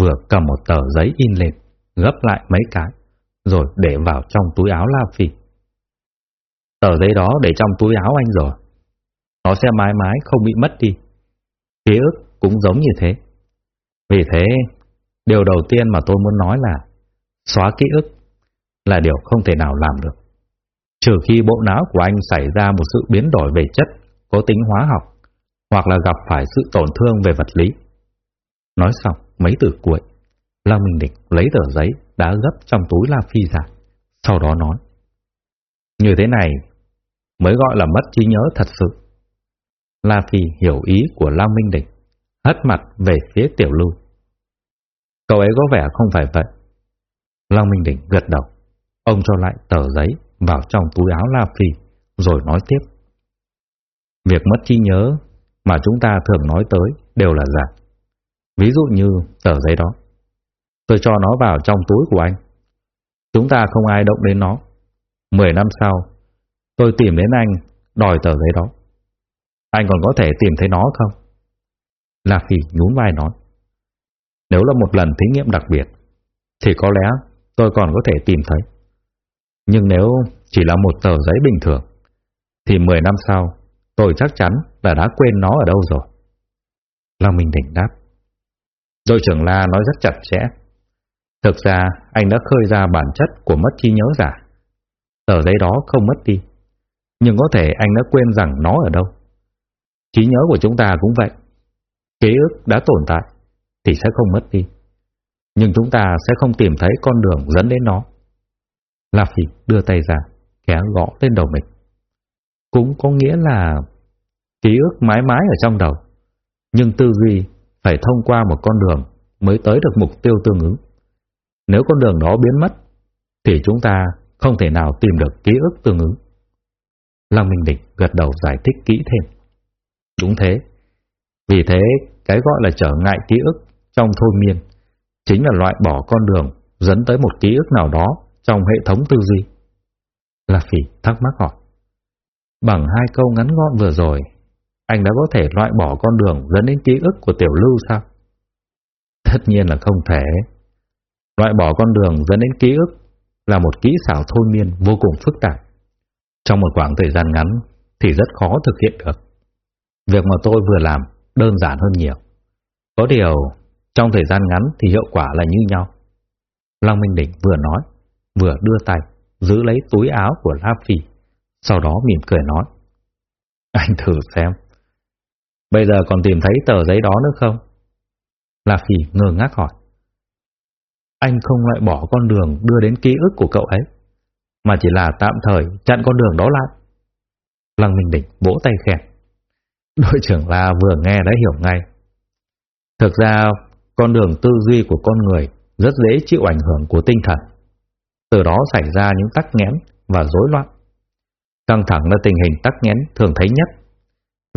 vừa cầm một tờ giấy in lên, gấp lại mấy cái rồi để vào trong túi áo La Phi. Tờ giấy đó để trong túi áo anh rồi. Nó sẽ mãi mãi không bị mất đi. Ký ức cũng giống như thế. Vì thế, điều đầu tiên mà tôi muốn nói là xóa ký ức là điều không thể nào làm được. Trừ khi bộ não của anh xảy ra một sự biến đổi về chất có tính hóa học hoặc là gặp phải sự tổn thương về vật lý. Nói xong mấy từ cuối, Lăng Minh Địch lấy tờ giấy đã gấp trong túi La Phi ra, sau đó nói. Như thế này mới gọi là mất trí nhớ thật sự. La Phi hiểu ý của Lao Minh Địch, hất mặt về phía Tiểu Lưu. Cậu ấy có vẻ không phải vậy. Lao Minh Đỉnh gật đầu, ông cho lại tờ giấy vào trong túi áo La Phi, rồi nói tiếp. Việc mất trí nhớ mà chúng ta thường nói tới đều là giả. Ví dụ như tờ giấy đó. Tôi cho nó vào trong túi của anh. Chúng ta không ai động đến nó. Mười năm sau, tôi tìm đến anh đòi tờ giấy đó. Anh còn có thể tìm thấy nó không? La Phi nhún vai nói. Nếu là một lần thí nghiệm đặc biệt, thì có lẽ tôi còn có thể tìm thấy. Nhưng nếu chỉ là một tờ giấy bình thường, thì 10 năm sau, tôi chắc chắn là đã quên nó ở đâu rồi. Long Minh Đỉnh đáp. Đội trưởng La nói rất chặt chẽ. Thực ra, anh đã khơi ra bản chất của mất trí nhớ giả. Tờ giấy đó không mất đi, nhưng có thể anh đã quên rằng nó ở đâu. Trí nhớ của chúng ta cũng vậy. Ký ức đã tồn tại, thì sẽ không mất đi. Nhưng chúng ta sẽ không tìm thấy con đường dẫn đến nó. La Phi đưa tay ra, khẽ gõ lên đầu mình. Cũng có nghĩa là ký ức mãi mãi ở trong đầu, nhưng tư duy phải thông qua một con đường mới tới được mục tiêu tương ứng. Nếu con đường đó biến mất, thì chúng ta không thể nào tìm được ký ức tương ứng. Lăng Minh Địch gật đầu giải thích kỹ thêm. Đúng thế. Vì thế, cái gọi là trở ngại ký ức trong thôi miên chính là loại bỏ con đường dẫn tới một ký ức nào đó trong hệ thống tư duy. La Phỉ thắc mắc hỏi. Bằng hai câu ngắn gọn vừa rồi, anh đã có thể loại bỏ con đường dẫn đến ký ức của Tiểu Lưu sao? Tất nhiên là không thể. Loại bỏ con đường dẫn đến ký ức là một kỹ xảo thôi miên vô cùng phức tạp. Trong một khoảng thời gian ngắn thì rất khó thực hiện được. Việc mà tôi vừa làm đơn giản hơn nhiều. Có điều, trong thời gian ngắn thì hiệu quả là như nhau. Long Minh Đỉnh vừa nói, vừa đưa tay, giữ lấy túi áo của La Phi, sau đó mỉm cười nói. Anh thử xem. Bây giờ còn tìm thấy tờ giấy đó nữa không? La Phi ngơ ngác hỏi. Anh không loại bỏ con đường đưa đến ký ức của cậu ấy, mà chỉ là tạm thời chặn con đường đó lại. Lăng Minh Đỉnh vỗ tay khen. Đội trưởng La vừa nghe đã hiểu ngay. Thực ra, con đường tư duy của con người rất dễ chịu ảnh hưởng của tinh thần. Từ đó xảy ra những tắc nghẽn và rối loạn. Căng thẳng là tình hình tắc nghẽn thường thấy nhất.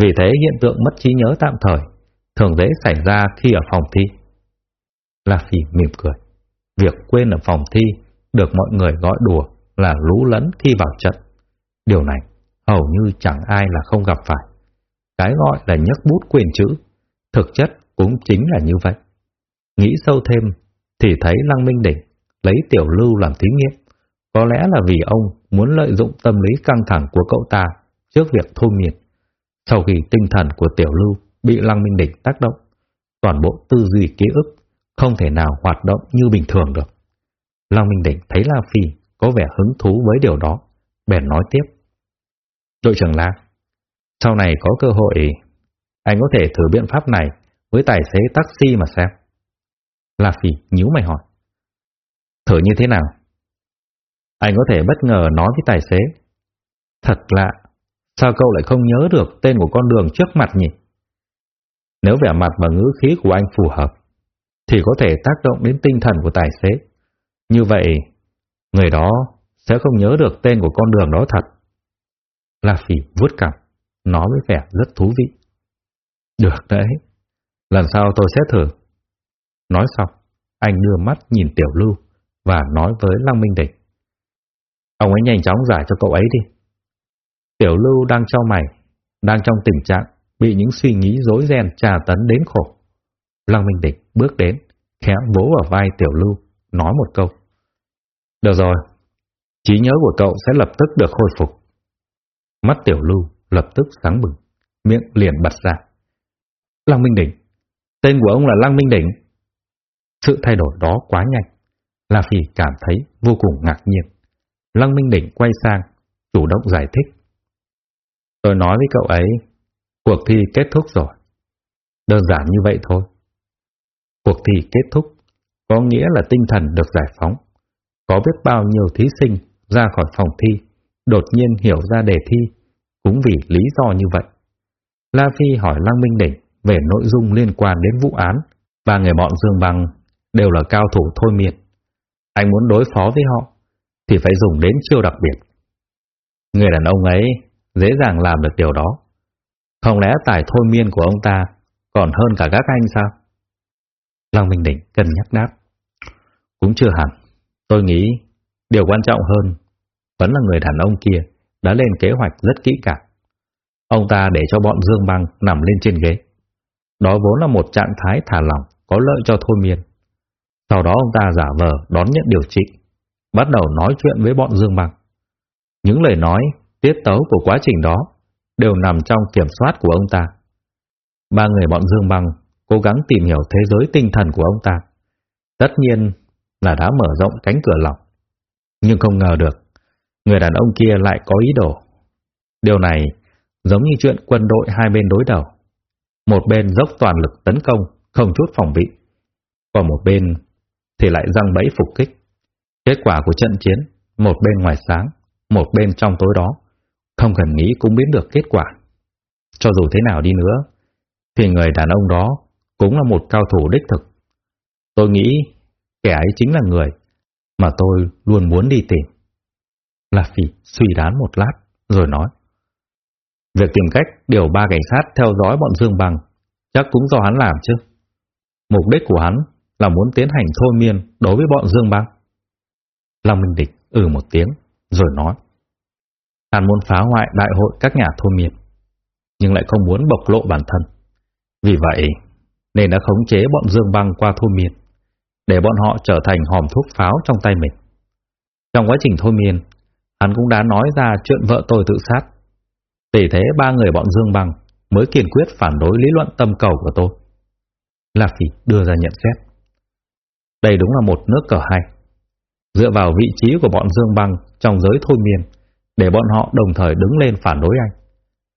Vì thế hiện tượng mất trí nhớ tạm thời thường dễ xảy ra khi ở phòng thi. La Phi mỉm cười. Việc quên ở phòng thi được mọi người gọi đùa là lú lẫn khi vào trận. Điều này hầu như chẳng ai là không gặp phải. Cái gọi là nhấc bút quyền chữ, thực chất cũng chính là như vậy. Nghĩ sâu thêm thì thấy Lăng Minh Đỉnh lấy Tiểu Lưu làm thí nghiệm. Có lẽ là vì ông muốn lợi dụng tâm lý căng thẳng của cậu ta trước việc thôi miên. Sau khi tinh thần của Tiểu Lưu bị Lăng Minh Đỉnh tác động, toàn bộ tư duy ký ức không thể nào hoạt động như bình thường được. Lăng Minh Đỉnh thấy La Phi có vẻ hứng thú với điều đó, bèn nói tiếp. Đội trưởng La, sau này có cơ hội, anh có thể thử biện pháp này với tài xế taxi mà xem. La Phi nhíu mày hỏi. Thử như thế nào? Anh có thể bất ngờ nói với tài xế. Thật lạ, sao cậu lại không nhớ được tên của con đường trước mặt nhỉ? Nếu vẻ mặt và ngữ khí của anh phù hợp, thì có thể tác động đến tinh thần của tài xế. Như vậy, người đó sẽ không nhớ được tên của con đường đó thật. La Phỉ vuốt cằm, nói với vẻ rất thú vị. Được đấy, lần sau tôi sẽ thử. Nói xong, anh đưa mắt nhìn Tiểu Lưu và nói với Lăng Minh Địch. Ông ấy nhanh chóng giải cho cậu ấy đi. Tiểu Lưu đang cho mày, đang trong tình trạng bị những suy nghĩ rối ren trà tấn đến khổ. Lăng Minh Địch bước đến, khẽ vỗ vào vai Tiểu Lưu, nói một câu. Được rồi, trí nhớ của cậu sẽ lập tức được khôi phục. Mắt Tiểu Lưu lập tức sáng bừng, miệng liền bật ra. Lăng Minh Đỉnh, tên của ông là Lăng Minh Đỉnh. Sự thay đổi đó quá nhanh, La Phi cảm thấy vô cùng ngạc nhiên. Lăng Minh Đỉnh quay sang, chủ động giải thích. Tôi nói với cậu ấy, cuộc thi kết thúc rồi. Đơn giản như vậy thôi. Cuộc thi kết thúc, có nghĩa là tinh thần được giải phóng. Có biết bao nhiêu thí sinh ra khỏi phòng thi, đột nhiên hiểu ra đề thi, cũng vì lý do như vậy. La Phi hỏi Lăng Minh Đỉnh về nội dung liên quan đến vụ án và người bọn Dương Băng đều là cao thủ thôi miên. Anh muốn đối phó với họ thì phải dùng đến chiêu đặc biệt. Người đàn ông ấy dễ dàng làm được điều đó. Không lẽ tài thôi miên của ông ta còn hơn cả các anh sao? Lăng Minh Đỉnh cân nhắc đáp. Cũng chưa hẳn. Tôi nghĩ điều quan trọng hơn vẫn là người đàn ông kia đã lên kế hoạch rất kỹ càng. Ông ta để cho bọn Dương Băng nằm lên trên ghế. Đó vốn là một trạng thái thả lỏng có lợi cho thôi miên. Sau đó ông ta giả vờ đón nhận điều trị, bắt đầu nói chuyện với bọn Dương Băng. Những lời nói, tiết tấu của quá trình đó đều nằm trong kiểm soát của ông ta. Ba người bọn Dương Băng cố gắng tìm hiểu thế giới tinh thần của ông ta. Tất nhiên là đã mở rộng cánh cửa lòng. Nhưng không ngờ được, người đàn ông kia lại có ý đồ. Điều này giống như chuyện quân đội hai bên đối đầu. Một bên dốc toàn lực tấn công, không chút phòng bị. Còn một bên thì lại răng bẫy phục kích. Kết quả của trận chiến, một bên ngoài sáng, một bên trong tối đó, không cần nghĩ cũng biết được kết quả. Cho dù thế nào đi nữa, thì người đàn ông đó cũng là một cao thủ đích thực. Tôi nghĩ kẻ ấy chính là người mà tôi luôn muốn đi tìm. La Phi suy đoán một lát, rồi nói. Việc tìm cách điều ba cảnh sát theo dõi bọn Dương Bằng chắc cũng do hắn làm chứ. Mục đích của hắn là muốn tiến hành thôi miên đối với bọn Dương Bằng Long Minh Địch ừ một tiếng, rồi nói. Hắn muốn phá hoại đại hội các nhà thôi miên, nhưng lại không muốn bộc lộ bản thân. Vì vậy, nên đã khống chế bọn Dương Bằng qua thôi miên, để bọn họ trở thành hòm thuốc pháo trong tay mình. Trong quá trình thôi miên, hắn cũng đã nói ra chuyện vợ tôi tự sát. Vì thế ba người bọn Dương Bằng mới kiên quyết phản đối lý luận tâm cầu của tôi. La Phỉ đưa ra nhận xét. Đây đúng là một nước cờ hay. Dựa vào vị trí của bọn Dương Bằng trong giới thôi miên, để bọn họ đồng thời đứng lên phản đối anh,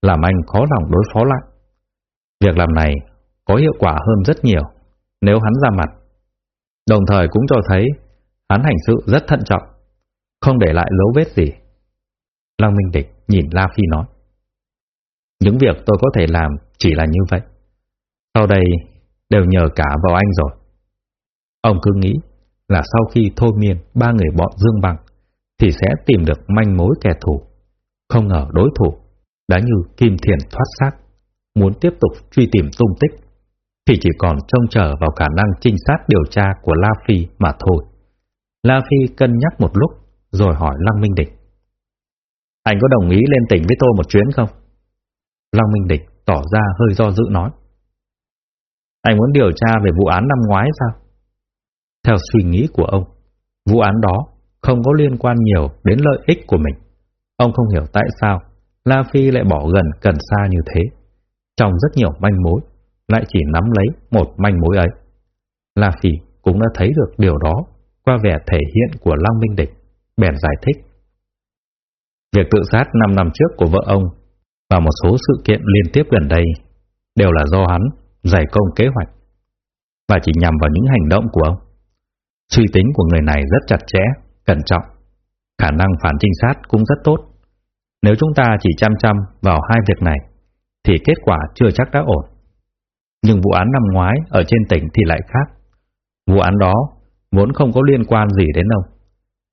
làm anh khó lòng đối phó lại. Việc làm này có hiệu quả hơn rất nhiều nếu hắn ra mặt. Đồng thời cũng cho thấy hắn hành sự rất thận trọng, không để lại dấu vết gì. Lăng Minh Địch nhìn La Phi nói. Những việc tôi có thể làm chỉ là như vậy. Sau đây đều nhờ cả vào anh rồi. Ông cứ nghĩ là sau khi thôi miên ba người bọn Dương Bằng thì sẽ tìm được manh mối kẻ thù. Không ngờ đối thủ đã như kim thiền thoát xác, muốn tiếp tục truy tìm tung tích thì chỉ còn trông chờ vào khả năng trinh sát điều tra của La Phi mà thôi. La Phi cân nhắc một lúc rồi hỏi Lăng Minh Địch. Anh có đồng ý lên tỉnh với tôi một chuyến không? Lăng Minh Địch tỏ ra hơi do dự nói. Anh muốn điều tra về vụ án năm ngoái sao? Theo suy nghĩ của ông, vụ án đó không có liên quan nhiều đến lợi ích của mình. Ông không hiểu tại sao La Phi lại bỏ gần cần xa như thế. Trong rất nhiều manh mối, lại chỉ nắm lấy một manh mối ấy. La Phi cũng đã thấy được điều đó qua vẻ thể hiện của Lăng Minh Địch, bèn giải thích. Việc tự sát 5 năm trước của vợ ông và một số sự kiện liên tiếp gần đây đều là do hắn giải công kế hoạch và chỉ nhằm vào những hành động của ông. Suy tính của người này rất chặt chẽ, cẩn trọng, khả năng phản trinh sát cũng rất tốt. Nếu chúng ta chỉ chăm chăm vào hai việc này, thì kết quả chưa chắc đã ổn. Nhưng vụ án năm ngoái ở trên tỉnh thì lại khác. Vụ án đó vốn không có liên quan gì đến ông.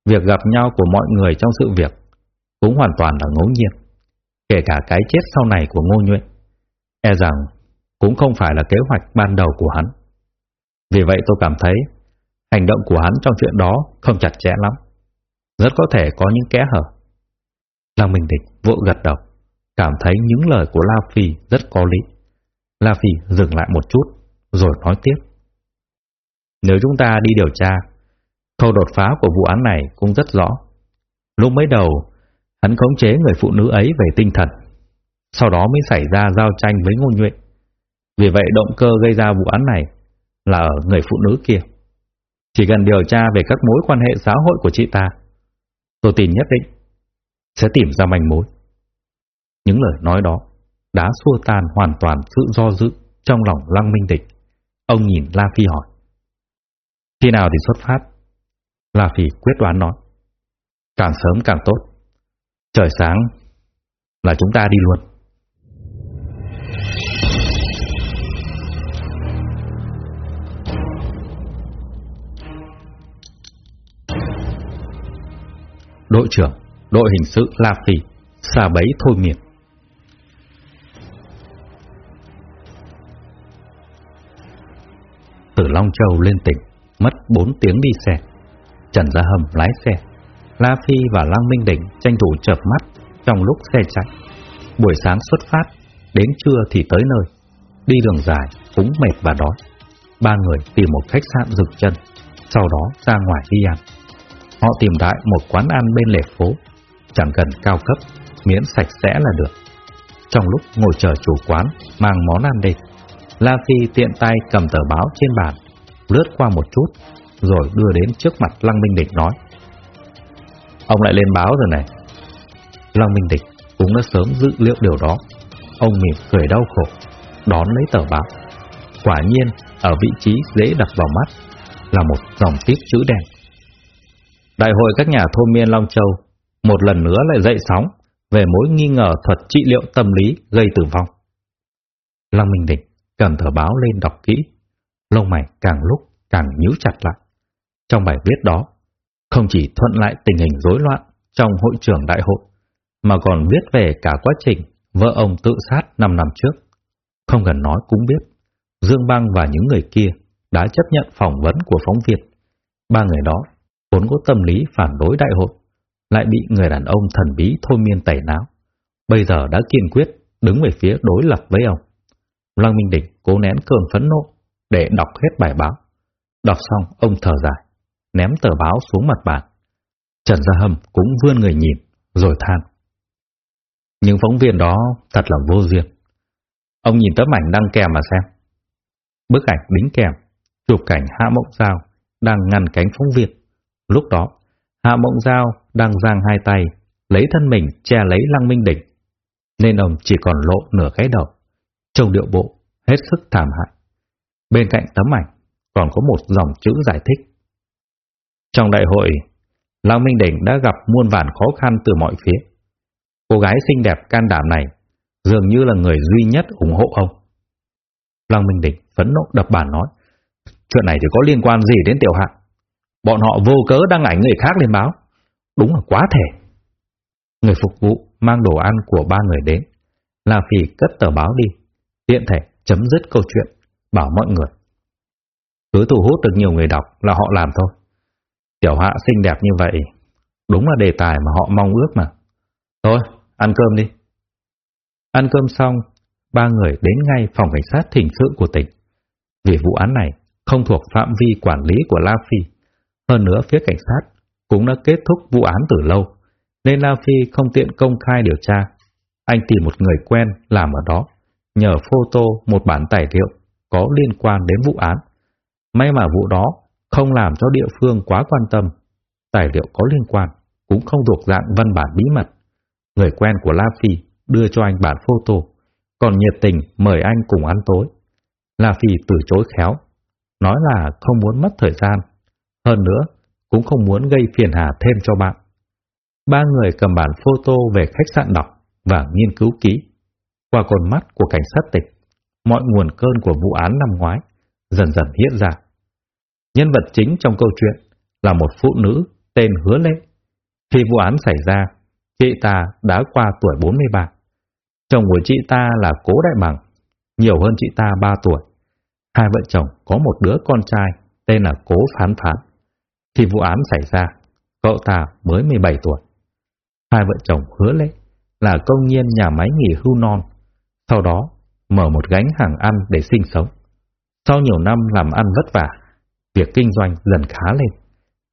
Việc gặp nhau của mọi người trong sự việc cũng hoàn toàn là ngẫu nhiên. Kể cả cái chết sau này của Ngô Nhuệ. E rằng cũng không phải là kế hoạch ban đầu của hắn. Vì vậy tôi cảm thấy hành động của hắn trong chuyện đó không chặt chẽ lắm. Rất có thể có những kẽ hở. Lăng Minh Địch vội gật đầu, cảm thấy những lời của La Phi rất có lý. La Phi dừng lại một chút, rồi nói tiếp. Nếu chúng ta đi điều tra, khâu đột phá của vụ án này cũng rất rõ. Lúc mới đầu, hắn khống chế người phụ nữ ấy về tinh thần, sau đó mới xảy ra giao tranh với ngôn nhuệ. Vì vậy động cơ gây ra vụ án này là ở người phụ nữ kia. Chỉ cần điều tra về các mối quan hệ xã hội của chị ta, tôi tin nhất định sẽ tìm ra manh mối. Những lời nói đó đã xua tan hoàn toàn sự do dự trong lòng Lăng Minh Địch. Ông nhìn La Phi hỏi. Khi nào thì xuất phát? La Phi quyết đoán nói. Càng sớm càng tốt. Trời sáng là chúng ta đi luôn. Đội trưởng, đội hình sự La Phi, xà bấy thôi miệt. từ Long Châu lên tỉnh, mất 4 tiếng đi xe. Trần Gia Hầm lái xe, La Phi và Lăng Minh Đỉnh tranh thủ chợp mắt trong lúc xe chạy. Buổi sáng xuất phát, đến trưa thì tới nơi. Đi đường dài, cũng mệt và đói. Ba người tìm một khách sạn dừng chân, sau đó ra ngoài đi ăn. Họ tìm đại một quán ăn bên lề phố, chẳng cần cao cấp, miễn sạch sẽ là được. Trong lúc ngồi chờ chủ quán mang món ăn đến, La Phi tiện tay cầm tờ báo trên bàn, lướt qua một chút, rồi đưa đến trước mặt Lăng Minh Địch nói. Ông lại lên báo rồi này. Lăng Minh Địch cũng đã sớm dự liệu điều đó. Ông mỉm cười đau khổ, đón lấy tờ báo. Quả nhiên, ở vị trí dễ đập vào mắt là một dòng tiếp chữ đen. Đại hội các nhà thôn miên Long Châu một lần nữa lại dậy sóng về mối nghi ngờ thuật trị liệu tâm lý gây tử vong. Lăng Minh Địch cầm tờ báo lên đọc kỹ, lông mày càng lúc càng nhíu chặt lại. Trong bài viết đó, không chỉ thuận lại tình hình rối loạn trong hội trưởng đại hội, mà còn viết về cả quá trình vợ ông tự sát 5 năm trước. Không cần nói cũng biết, Dương Bang và những người kia đã chấp nhận phỏng vấn của phóng viên. Ba người đó vốn có tâm lý phản đối đại hội, lại bị người đàn ông thần bí thôi miên tẩy não. Bây giờ đã kiên quyết đứng về phía đối lập với ông. Lăng Minh Đỉnh cố nén cơn phẫn nộ để đọc hết bài báo. Đọc xong, ông thở dài, ném tờ báo xuống mặt bàn. Trần Gia Hâm cũng vươn người nhìn, rồi than. những phóng viên đó thật là vô duyên. Ông nhìn tấm ảnh đăng kèm mà xem. Bức ảnh đính kèm, chụp cảnh Hạ Mộng Giao đang ngăn cánh phóng viên. Lúc đó, Hạ Mộng Giao đang giang hai tay, lấy thân mình che lấy Lăng Minh Đỉnh, nên ông chỉ còn lộ nửa cái đầu, trông điệu bộ hết sức thảm hại. Bên cạnh tấm ảnh còn có một dòng chữ giải thích. Trong đại hội, Lão Minh Đỉnh đã gặp muôn vàn khó khăn từ mọi phía. Cô gái xinh đẹp can đảm này dường như là người duy nhất ủng hộ ông. Lăng Minh Đỉnh phấn nộ đập bàn nói, chuyện này thì có liên quan gì đến tiểu hạ? Bọn họ vô cớ đăng ảnh người khác lên báo. Đúng là quá thể. Người phục vụ mang đồ ăn của ba người đến. La Phi cất tờ báo đi. Tiện thể chấm dứt câu chuyện. Bảo mọi người. Cứ thu hút được nhiều người đọc là họ làm thôi. Tiểu hạ xinh đẹp như vậy. Đúng là đề tài mà họ mong ước mà. Thôi, ăn cơm đi. Ăn cơm xong, ba người đến ngay phòng cảnh sát thỉnh sự của tỉnh. Vì vụ án này không thuộc phạm vi quản lý của La Phi, hơn nữa phía cảnh sát cũng đã kết thúc vụ án từ lâu, nên La Phi không tiện công khai điều tra. Anh tìm một người quen làm ở đó, nhờ photo một bản tài liệu có liên quan đến vụ án. May mà vụ đó không làm cho địa phương quá quan tâm. Tài liệu có liên quan cũng không thuộc dạng văn bản bí mật. Người quen của La Phi đưa cho anh bản photo, còn nhiệt tình mời anh cùng ăn tối. La Phi từ chối khéo, nói là không muốn mất thời gian hơn nữa, cũng không muốn gây phiền hà thêm cho bạn. Ba người cầm bản photo về khách sạn đọc và nghiên cứu kỹ. Qua con mắt của cảnh sát tịch, mọi nguồn cơn của vụ án năm ngoái dần dần hiện ra. Nhân vật chính trong câu chuyện là một phụ nữ tên Hứa Lệ. Khi vụ án xảy ra, chị ta đã qua tuổi 43. Chồng của chị ta là Cố Đại Bằng, nhiều hơn chị ta 3 tuổi. Hai vợ chồng có một đứa con trai tên là Cố Phán Phán. Khi vụ án xảy ra, cậu ta mới 17 tuổi. Hai vợ chồng hứa lệ là công nhân nhà máy nghỉ hưu non, sau đó mở một gánh hàng ăn để sinh sống. Sau nhiều năm làm ăn vất vả, việc kinh doanh dần khá lên.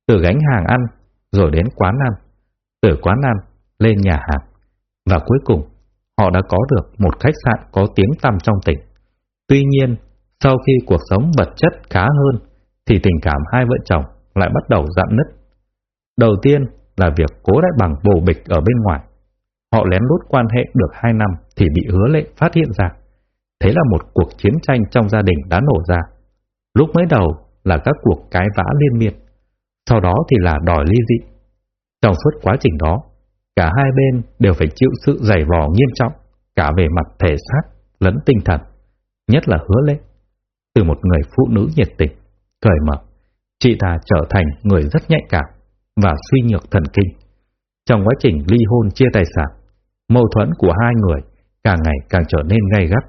Từ gánh hàng ăn rồi đến quán ăn, từ quán ăn lên nhà hàng. Và cuối cùng, họ đã có được một khách sạn có tiếng tăm trong tỉnh. Tuy nhiên, sau khi cuộc sống vật chất khá hơn, thì tình cảm hai vợ chồng lại bắt đầu dạn nứt. Đầu tiên là việc cố đại bằng bồ bịch ở bên ngoài. Họ lén lút quan hệ được hai năm thì bị hứa lệ phát hiện ra. Thế là một cuộc chiến tranh trong gia đình đã nổ ra. Lúc mới đầu là các cuộc cái vã liên miên, sau đó thì là đòi ly dị. Trong suốt quá trình đó, cả hai bên đều phải chịu sự giày vò nghiêm trọng, cả về mặt thể xác lẫn tinh thần, nhất là hứa lệ. Từ một người phụ nữ nhiệt tình, cởi mở, chị ta trở thành người rất nhạy cảm và suy nhược thần kinh. Trong quá trình ly hôn chia tài sản, mâu thuẫn của hai người càng ngày càng trở nên gay gắt.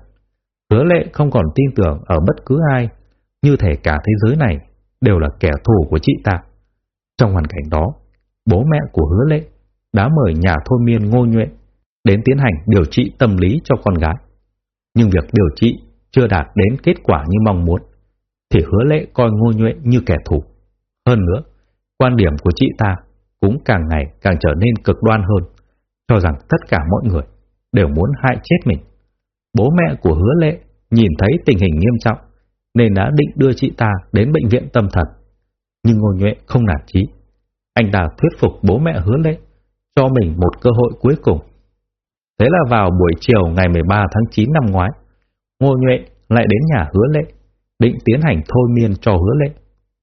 Hứa lệ không còn tin tưởng ở bất cứ ai, như thể cả thế giới này đều là kẻ thù của chị ta. Trong hoàn cảnh đó, bố mẹ của hứa lệ đã mời nhà thôi miên ngô nhuệ đến tiến hành điều trị tâm lý cho con gái. Nhưng việc điều trị chưa đạt đến kết quả như mong muốn, thì hứa lệ coi ngô nhuệ như kẻ thù. Hơn nữa, quan điểm của chị ta cũng càng ngày càng trở nên cực đoan hơn, cho rằng tất cả mọi người đều muốn hại chết mình. Bố mẹ của hứa lệ nhìn thấy tình hình nghiêm trọng, nên đã định đưa chị ta đến bệnh viện tâm thần. Nhưng Ngô Nhuệ không nản chí. Anh ta thuyết phục bố mẹ hứa lệ, cho mình một cơ hội cuối cùng. Thế là vào buổi chiều ngày 13 tháng 9 năm ngoái, Ngô Nhuệ lại đến nhà hứa lệ, định tiến hành thôi miên cho hứa lệ.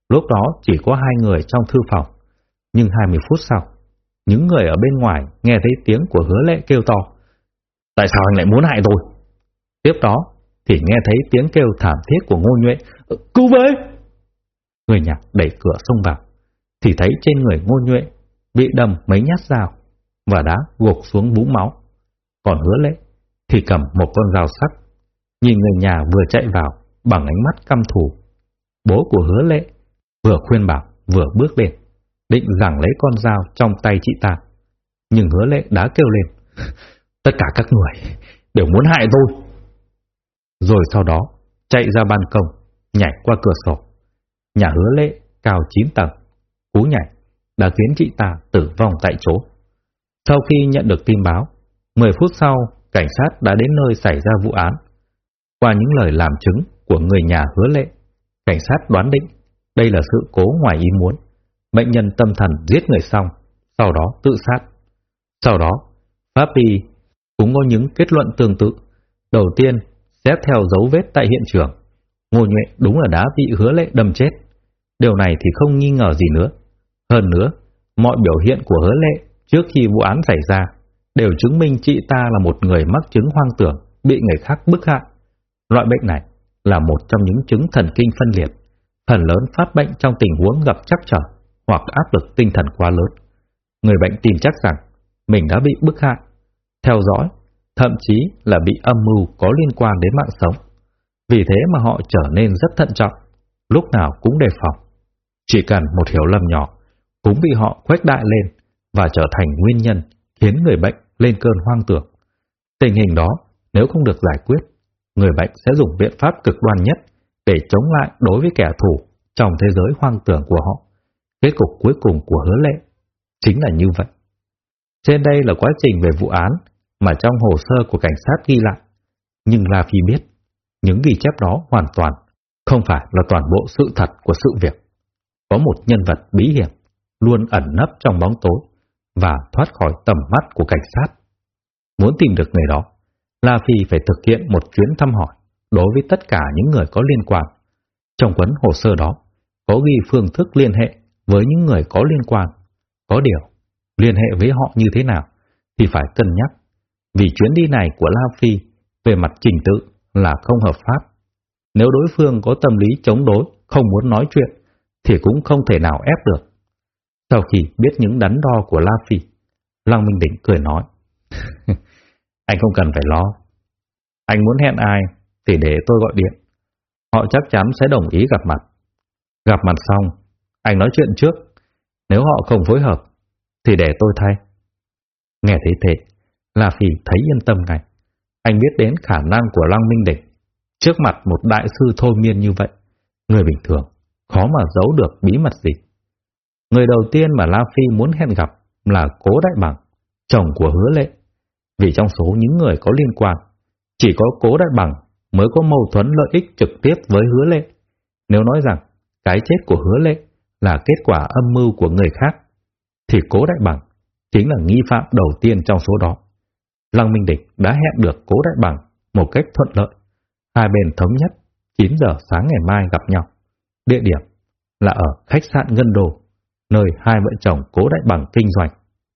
Lúc đó chỉ có hai người trong thư phòng, nhưng 20 phút sau, những người ở bên ngoài nghe thấy tiếng của hứa lệ kêu to. Tại sao anh lại muốn hại tôi? Tiếp đó thì nghe thấy tiếng kêu thảm thiết của Ngô Nhuệ. Ờ, cứu với! Người nhạc đẩy cửa xông vào, thì thấy trên người Ngô Nhuệ bị đâm mấy nhát dao và đá gục xuống bú máu. Còn hứa lệ thì cầm một con dao sắc, nhìn người nhà vừa chạy vào bằng ánh mắt căm thù. Bố của hứa lệ vừa khuyên bảo vừa bước lên, định giằng lấy con dao trong tay chị ta. Nhưng hứa lệ đã kêu lên, tất cả các người đều muốn hại tôi. Rồi sau đó chạy ra ban công, nhảy qua cửa sổ. Nhà hứa lệ cao 9 tầng, cú nhảy đã khiến chị ta tử vong tại chỗ. Sau khi nhận được tin báo, 10 phút sau, cảnh sát đã đến nơi xảy ra vụ án. Qua những lời làm chứng của người nhà hứa lệ, cảnh sát đoán định đây là sự cố ngoài ý muốn. Bệnh nhân tâm thần giết người xong, sau đó tự sát. Sau đó, Pháp Y cũng có những kết luận tương tự. Đầu tiên, xét theo dấu vết tại hiện trường, Ngô Nhuệ đúng là đã bị hứa lệ đâm chết. Điều này thì không nghi ngờ gì nữa. Hơn nữa, mọi biểu hiện của hứa lệ trước khi vụ án xảy ra đều chứng minh chị ta là một người mắc chứng hoang tưởng, bị người khác bức hại. Loại bệnh này là một trong những chứng thần kinh phân liệt, phần lớn phát bệnh trong tình huống gặp chắc trở hoặc áp lực tinh thần quá lớn. Người bệnh tin chắc rằng mình đã bị bức hại, theo dõi, thậm chí là bị âm mưu có liên quan đến mạng sống. Vì thế mà họ trở nên rất thận trọng, lúc nào cũng đề phòng. Chỉ cần một hiểu lầm nhỏ cũng bị họ khuếch đại lên và trở thành nguyên nhân khiến người bệnh lên cơn hoang tưởng. Tình hình đó nếu không được giải quyết, người bệnh sẽ dùng biện pháp cực đoan nhất để chống lại đối với kẻ thù trong thế giới hoang tưởng của họ. Kết cục cuối cùng của hứa lệ chính là như vậy. Trên đây là quá trình về vụ án mà trong hồ sơ của cảnh sát ghi lại. Nhưng La Phi biết, những ghi chép đó hoàn toàn không phải là toàn bộ sự thật của sự việc. Có một nhân vật bí hiểm luôn ẩn nấp trong bóng tối và thoát khỏi tầm mắt của cảnh sát. Muốn tìm được người đó, La Phi phải thực hiện một chuyến thăm hỏi đối với tất cả những người có liên quan. Trong cuốn hồ sơ đó, có ghi phương thức liên hệ với những người có liên quan. Có điều, liên hệ với họ như thế nào thì phải cân nhắc, vì chuyến đi này của La Phi về mặt trình tự là không hợp pháp. Nếu đối phương có tâm lý chống đối, không muốn nói chuyện, thì cũng không thể nào ép được. Sau khi biết những đắn đo của La Phi, Lăng Minh Định cười nói, anh không cần phải lo. Anh muốn hẹn ai thì để tôi gọi điện. Họ chắc chắn sẽ đồng ý gặp mặt. Gặp mặt xong, anh nói chuyện trước. Nếu họ không phối hợp, thì để tôi thay. Nghe thấy thế, La Phi thấy yên tâm ngay. Anh biết đến khả năng của Lăng Minh Đỉnh. Trước mặt một đại sư thôi miên như vậy, người bình thường khó mà giấu được bí mật gì. Người đầu tiên mà La Phi muốn hẹn gặp là Cố Đại Bằng, chồng của Hứa Lệ. Vì trong số những người có liên quan, chỉ có Cố Đại Bằng mới có mâu thuẫn lợi ích trực tiếp với Hứa Lệ. Nếu nói rằng cái chết của Hứa Lệ là kết quả âm mưu của người khác, thì Cố Đại Bằng chính là nghi phạm đầu tiên trong số đó. Lăng Minh Địch đã hẹn được Cố Đại Bằng một cách thuận lợi. Hai bên thống nhất 9 giờ sáng ngày mai gặp nhau. Địa điểm là ở khách sạn Ngân Đồ, nơi hai vợ chồng Cố Đại Bằng kinh doanh.